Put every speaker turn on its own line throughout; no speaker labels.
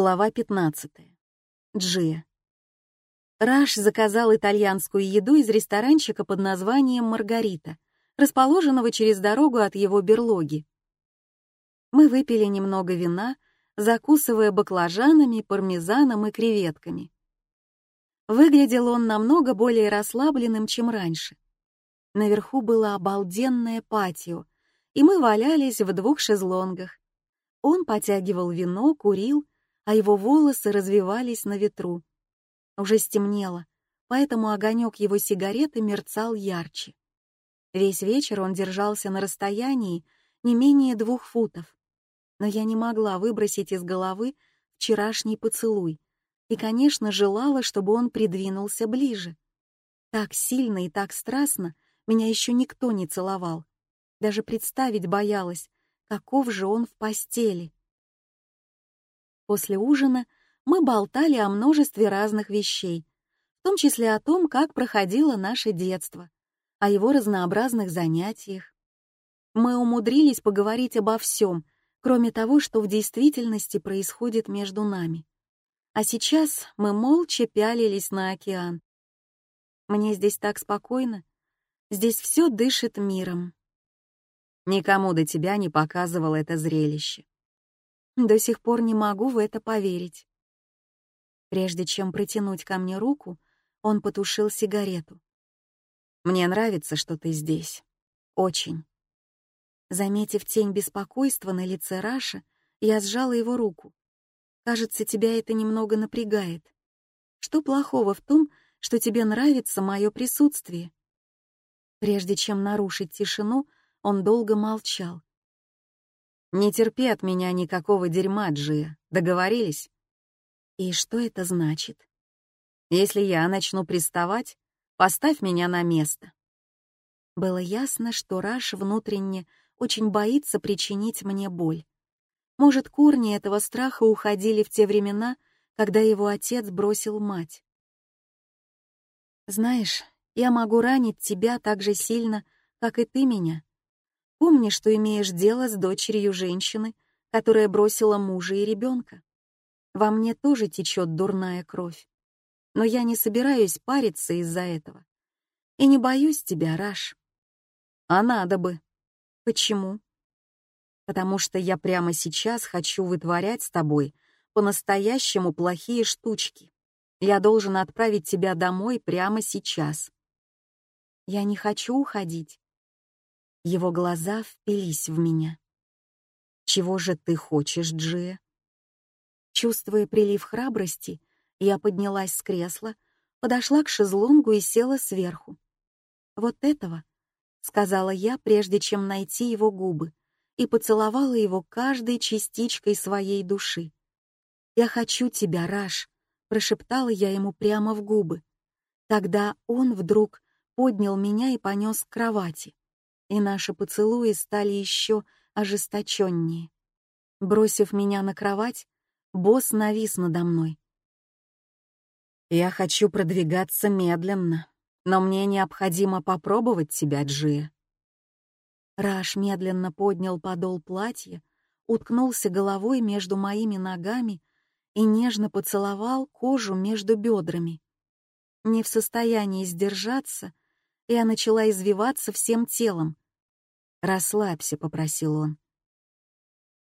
Глава 15. Джия. Раш заказал итальянскую еду из ресторанчика под названием «Маргарита», расположенного через дорогу от его берлоги. Мы выпили немного вина, закусывая баклажанами, пармезаном и креветками. Выглядел он намного более расслабленным, чем раньше. Наверху было обалденное патио, и мы валялись в двух шезлонгах. Он потягивал вино, курил, а его волосы развивались на ветру. Уже стемнело, поэтому огонек его сигареты мерцал ярче. Весь вечер он держался на расстоянии не менее двух футов. Но я не могла выбросить из головы вчерашний поцелуй и, конечно, желала, чтобы он придвинулся ближе. Так сильно и так страстно меня еще никто не целовал. Даже представить боялась, каков же он в постели. После ужина мы болтали о множестве разных вещей, в том числе о том, как проходило наше детство, о его разнообразных занятиях. Мы умудрились поговорить обо всем, кроме того, что в действительности происходит между нами. А сейчас мы молча пялились на океан. Мне здесь так спокойно. Здесь все дышит миром. Никому до тебя не показывал это зрелище. До сих пор не могу в это поверить. Прежде чем протянуть ко мне руку, он потушил сигарету. «Мне нравится, что ты здесь. Очень». Заметив тень беспокойства на лице Раша, я сжала его руку. «Кажется, тебя это немного напрягает. Что плохого в том, что тебе нравится мое присутствие?» Прежде чем нарушить тишину, он долго молчал, не терпи от меня никакого дерьма, Джия. Договорились? И что это значит? Если я начну приставать, поставь меня на место. Было ясно, что Раш внутренне очень боится причинить мне боль. Может, корни этого страха уходили в те времена, когда его отец бросил мать. Знаешь, я могу ранить тебя так же сильно, как и ты меня. Помни, что имеешь дело с дочерью женщины, которая бросила мужа и ребенка. Во мне тоже течет дурная кровь. Но я не собираюсь париться из-за этого. И не боюсь тебя, Раш. А надо бы. Почему? Потому что я прямо сейчас хочу вытворять с тобой по-настоящему плохие штучки. Я должен отправить тебя домой прямо сейчас. Я не хочу уходить. Его глаза впились в меня. «Чего же ты хочешь, Джия?» Чувствуя прилив храбрости, я поднялась с кресла, подошла к шезлонгу и села сверху. «Вот этого», — сказала я, прежде чем найти его губы, и поцеловала его каждой частичкой своей души. «Я хочу тебя, Раш», — прошептала я ему прямо в губы. Тогда он вдруг поднял меня и понес к кровати и наши поцелуи стали еще ожесточеннее. Бросив меня на кровать, босс навис надо мной. «Я хочу продвигаться медленно, но мне необходимо попробовать тебя, Джия». Раш медленно поднял подол платья, уткнулся головой между моими ногами и нежно поцеловал кожу между бедрами. Не в состоянии сдержаться, я начала извиваться всем телом. «Расслабься», — попросил он.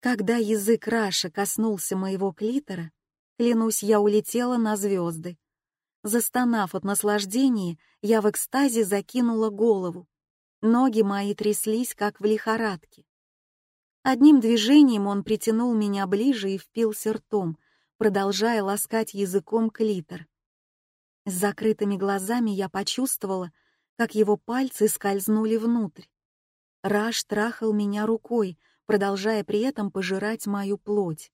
Когда язык Раша коснулся моего клитора, клянусь, я улетела на звезды. Застонав от наслаждения, я в экстазе закинула голову. Ноги мои тряслись, как в лихорадке. Одним движением он притянул меня ближе и впился ртом, продолжая ласкать языком клитор. С закрытыми глазами я почувствовала, как его пальцы скользнули внутрь. Раш трахал меня рукой, продолжая при этом пожирать мою плоть.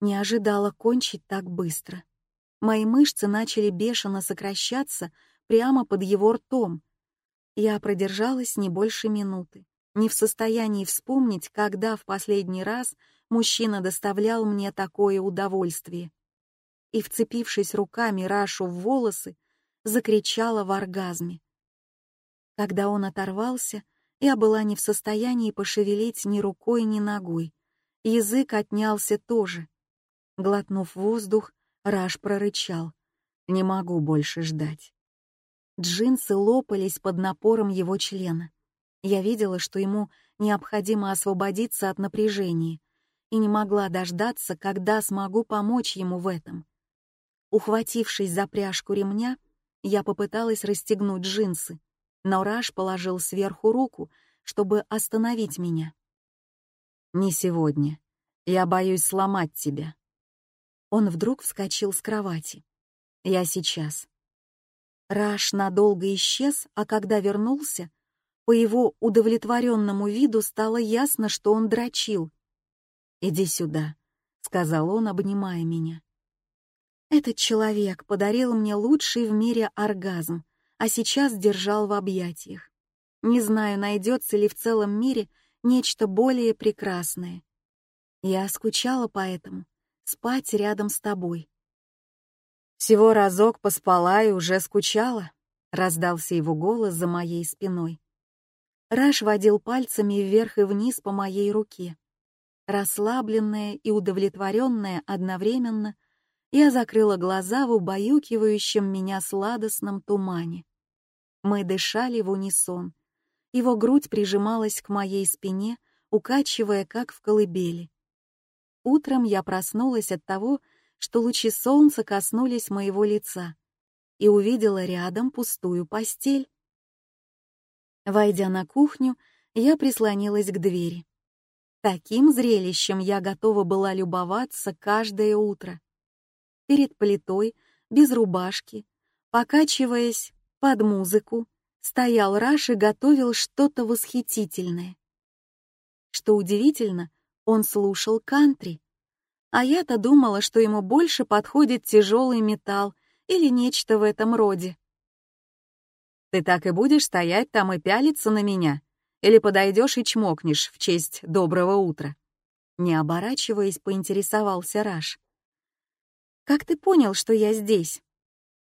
Не ожидала кончить так быстро. Мои мышцы начали бешено сокращаться прямо под его ртом. Я продержалась не больше минуты, не в состоянии вспомнить, когда в последний раз мужчина доставлял мне такое удовольствие. И, вцепившись руками Рашу в волосы, закричала в оргазме. Когда он оторвался, я была не в состоянии пошевелить ни рукой, ни ногой. Язык отнялся тоже. Глотнув воздух, Раш прорычал. «Не могу больше ждать». Джинсы лопались под напором его члена. Я видела, что ему необходимо освободиться от напряжения, и не могла дождаться, когда смогу помочь ему в этом. Ухватившись за пряжку ремня, я попыталась расстегнуть джинсы, но Раш положил сверху руку, чтобы остановить меня. «Не сегодня. Я боюсь сломать тебя». Он вдруг вскочил с кровати. «Я сейчас». Раш надолго исчез, а когда вернулся, по его удовлетворенному виду стало ясно, что он дрочил. «Иди сюда», — сказал он, обнимая меня. Этот человек подарил мне лучший в мире оргазм, а сейчас держал в объятиях. Не знаю, найдется ли в целом мире нечто более прекрасное. Я скучала по этому, спать рядом с тобой. Всего разок поспала и уже скучала, раздался его голос за моей спиной. Раш водил пальцами вверх и вниз по моей руке. Расслабленная и удовлетворенная одновременно, я закрыла глаза в убаюкивающем меня сладостном тумане. Мы дышали в унисон. Его грудь прижималась к моей спине, укачивая, как в колыбели. Утром я проснулась от того, что лучи солнца коснулись моего лица и увидела рядом пустую постель. Войдя на кухню, я прислонилась к двери. Таким зрелищем я готова была любоваться каждое утро. Перед плитой, без рубашки, покачиваясь под музыку, стоял Раш и готовил что-то восхитительное. Что удивительно, он слушал кантри. А я-то думала, что ему больше подходит тяжелый металл или нечто в этом роде. «Ты так и будешь стоять там и пялиться на меня?» Или подойдешь и чмокнешь в честь доброго утра?» Не оборачиваясь, поинтересовался Раш. «Как ты понял, что я здесь?»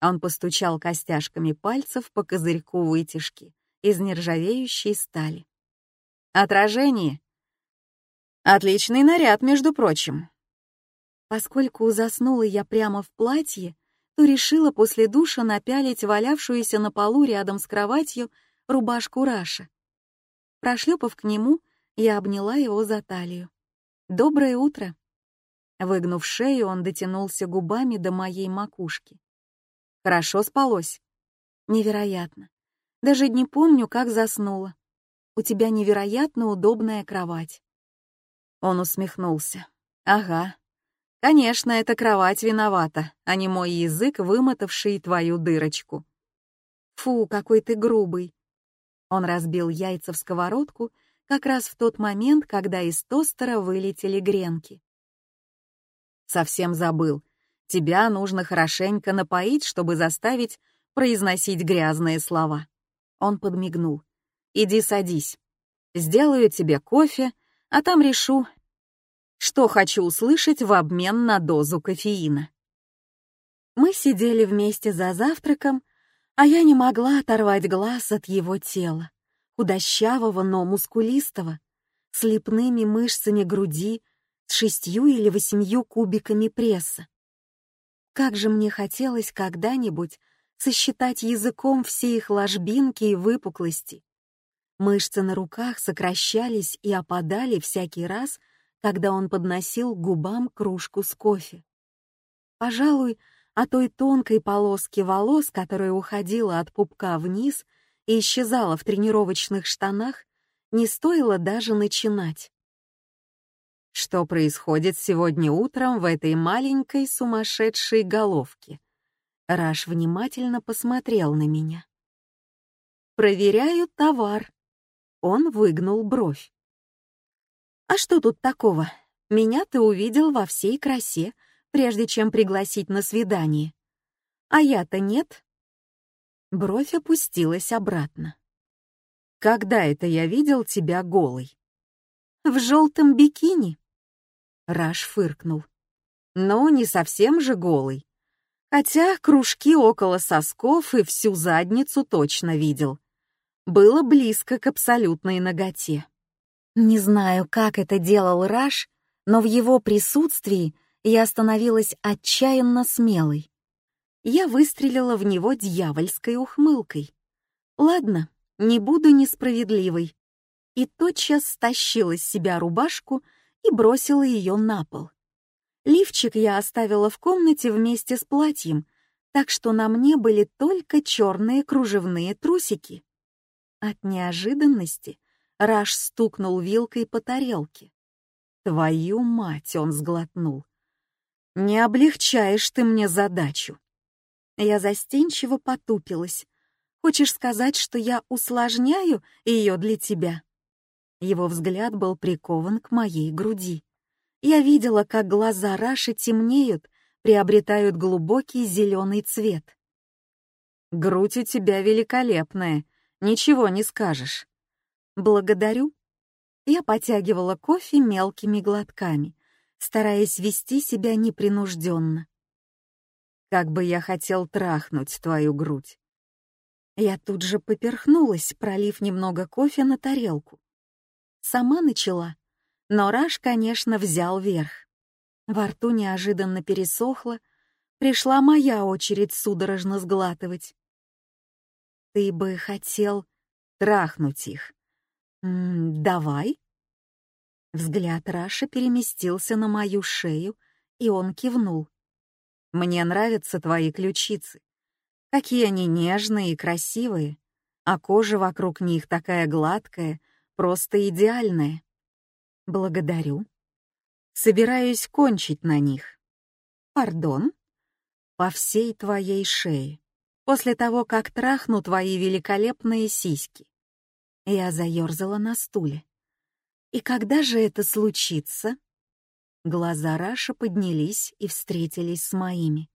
Он постучал костяшками пальцев по козырьку вытяжки из нержавеющей стали. «Отражение. Отличный наряд, между прочим». Поскольку заснула я прямо в платье, то решила после душа напялить валявшуюся на полу рядом с кроватью рубашку Раша. Прошлепав к нему, я обняла его за талию. «Доброе утро!» Выгнув шею, он дотянулся губами до моей макушки. «Хорошо спалось?» «Невероятно. Даже не помню, как заснула. У тебя невероятно удобная кровать». Он усмехнулся. «Ага. Конечно, эта кровать виновата, а не мой язык, вымотавший твою дырочку». «Фу, какой ты грубый. Он разбил яйца в сковородку как раз в тот момент, когда из тостера вылетели гренки. «Совсем забыл. Тебя нужно хорошенько напоить, чтобы заставить произносить грязные слова». Он подмигнул. «Иди садись. Сделаю тебе кофе, а там решу, что хочу услышать в обмен на дозу кофеина». Мы сидели вместе за завтраком, а я не могла оторвать глаз от его тела, худощавого, но мускулистого, с лепными мышцами груди, с шестью или восемью кубиками пресса. Как же мне хотелось когда-нибудь сосчитать языком все их ложбинки и выпуклости. Мышцы на руках сокращались и опадали всякий раз, когда он подносил к губам кружку с кофе. Пожалуй, о той тонкой полоске волос, которая уходила от пупка вниз и исчезала в тренировочных штанах, не стоило даже начинать. Что происходит сегодня утром в этой маленькой сумасшедшей головке? Раш внимательно посмотрел на меня. «Проверяю товар». Он выгнул бровь. «А что тут такого? Меня ты увидел во всей красе, прежде чем пригласить на свидание. А я-то нет. Бровь опустилась обратно. Когда это я видел тебя голой? В желтом бикини. Раш фыркнул. Ну, не совсем же голый. Хотя кружки около сосков и всю задницу точно видел. Было близко к абсолютной ноготе. Не знаю, как это делал Раш, но в его присутствии я становилась отчаянно смелой. Я выстрелила в него дьявольской ухмылкой. Ладно, не буду несправедливой. И тотчас стащила с себя рубашку и бросила ее на пол. Лифчик я оставила в комнате вместе с платьем, так что на мне были только черные кружевные трусики. От неожиданности Раш стукнул вилкой по тарелке. «Твою мать!» — он сглотнул. «Не облегчаешь ты мне задачу». Я застенчиво потупилась. «Хочешь сказать, что я усложняю ее для тебя?» Его взгляд был прикован к моей груди. Я видела, как глаза Раши темнеют, приобретают глубокий зеленый цвет. «Грудь у тебя великолепная, ничего не скажешь». «Благодарю». Я потягивала кофе мелкими глотками, стараясь вести себя непринужденно. «Как бы я хотел трахнуть твою грудь». Я тут же поперхнулась, пролив немного кофе на тарелку. Сама начала, но Раш, конечно, взял верх. Во рту неожиданно пересохло, пришла моя очередь судорожно сглатывать. «Ты бы хотел трахнуть их. М -м, давай?» Взгляд Раша переместился на мою шею, и он кивнул. «Мне нравятся твои ключицы. Какие они нежные и красивые, а кожа вокруг них такая гладкая, просто идеальная. Благодарю. Собираюсь кончить на них. Пардон? По всей твоей шее. После того, как трахну твои великолепные сиськи. Я заерзала на стуле. И когда же это случится? Глаза Раша поднялись и встретились с моими.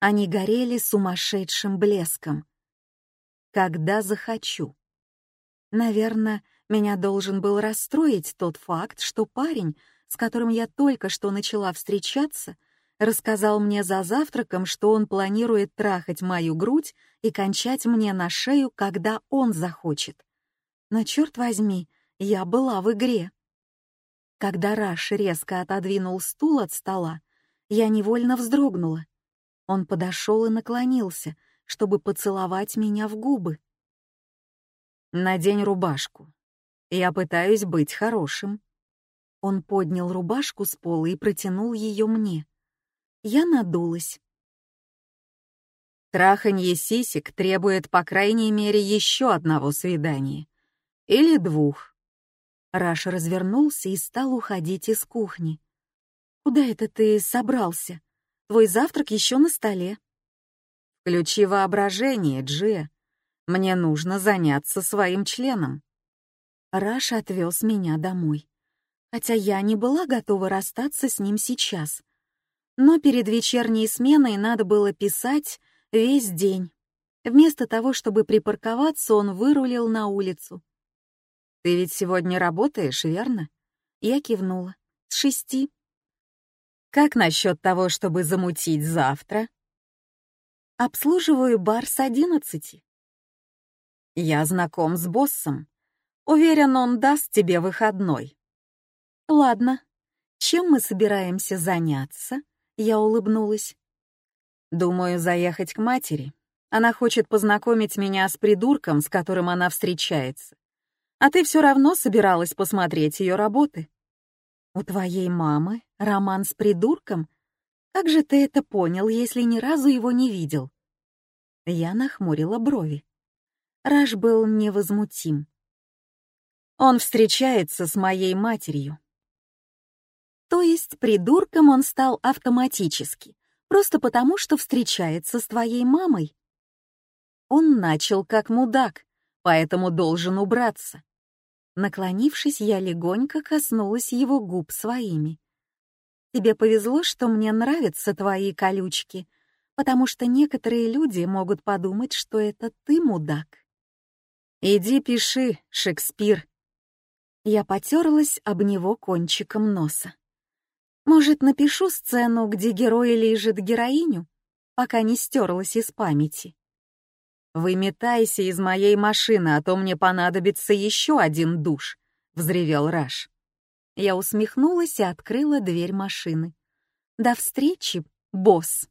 Они горели сумасшедшим блеском. Когда захочу. Наверное, меня должен был расстроить тот факт, что парень, с которым я только что начала встречаться, рассказал мне за завтраком, что он планирует трахать мою грудь и кончать мне на шею, когда он захочет. Но черт возьми, я была в игре. Когда Раш резко отодвинул стул от стола, я невольно вздрогнула. Он подошел и наклонился, чтобы поцеловать меня в губы. «Надень рубашку», я пытаюсь быть хорошим. Он поднял рубашку с пола и протянул ее мне. Я надулась. Траханье сисек требует по крайней мере еще одного свидания. Или двух. Раш развернулся и стал уходить из кухни. «Куда это ты собрался? Твой завтрак еще на столе». «Включи воображение, Джи. Мне нужно заняться своим членом». Раш отвез меня домой. Хотя я не была готова расстаться с ним сейчас. Но перед вечерней сменой надо было писать весь день. Вместо того, чтобы припарковаться, он вырулил на улицу. «Ты ведь сегодня работаешь, верно?» Я кивнула. «С шести». «Как насчет того, чтобы замутить завтра?» «Обслуживаю бар с одиннадцати». «Я знаком с боссом. Уверен, он даст тебе выходной. Ладно. Чем мы собираемся заняться? Я улыбнулась. Думаю, заехать к матери. Она хочет познакомить меня с придурком, с которым она встречается. А ты все равно собиралась посмотреть ее работы. У твоей мамы роман с придурком? Как же ты это понял, если ни разу его не видел? Я нахмурила брови. Раш был невозмутим. Он встречается с моей матерью. То есть придурком он стал автоматически, просто потому, что встречается с твоей мамой. Он начал как мудак, поэтому должен убраться. Наклонившись, я легонько коснулась его губ своими. «Тебе повезло, что мне нравятся твои колючки, потому что некоторые люди могут подумать, что это ты мудак». «Иди пиши, Шекспир», я потерлась об него кончиком носа. Может, напишу сцену, где герой лежит героиню, пока не стерлась из памяти. «Выметайся из моей машины, а то мне понадобится еще один душ», — взревел Раш. Я усмехнулась и открыла дверь машины. До встречи, босс!